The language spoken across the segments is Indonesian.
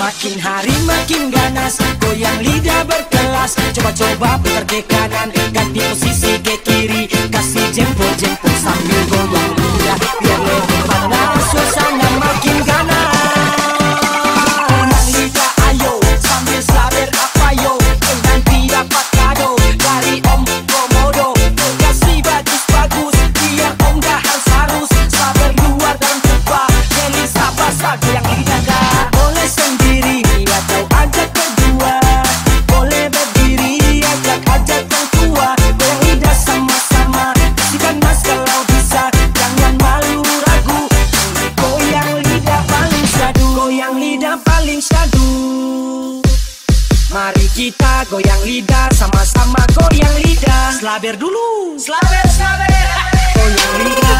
Makin hari makin ganas Goyang lidah berkelas. Coba-coba putar ke kanan Ganti posisi ke saling sadu Mari kita goyang lidah Sama-sama goyang lidah. Selaber dulu. Selaber, selaber. Goyang lidah.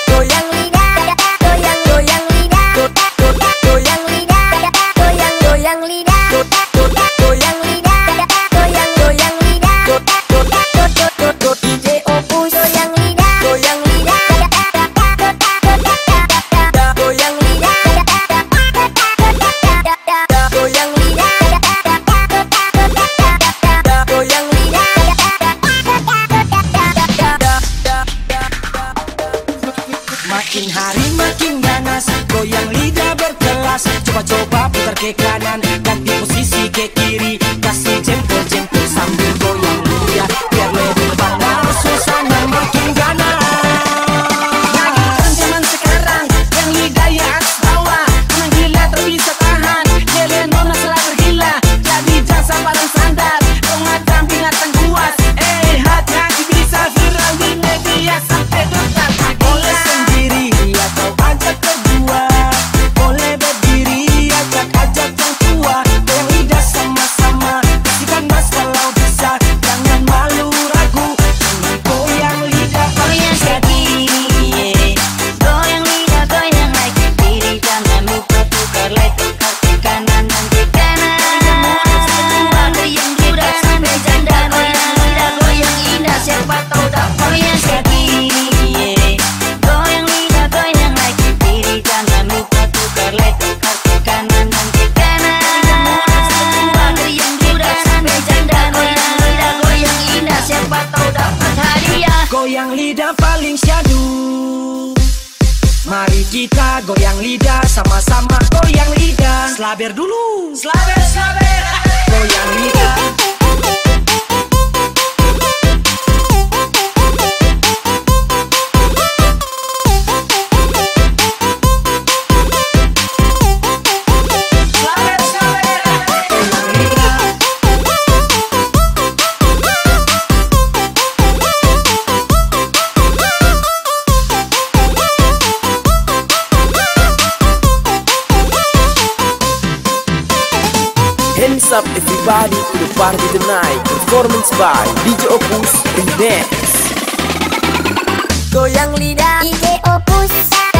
Makin hari makin ganas Goyang lidah berkelas. Coba-coba putar ke kanan Ganti Mari kita goyang lidah Sama-sama goyang lidah. Slaber dulu. Slaber slaber, Goyang lidah. Up everybody? To the party tonight Performance by DJ Opus Remix Goyang lidah DJ Opus.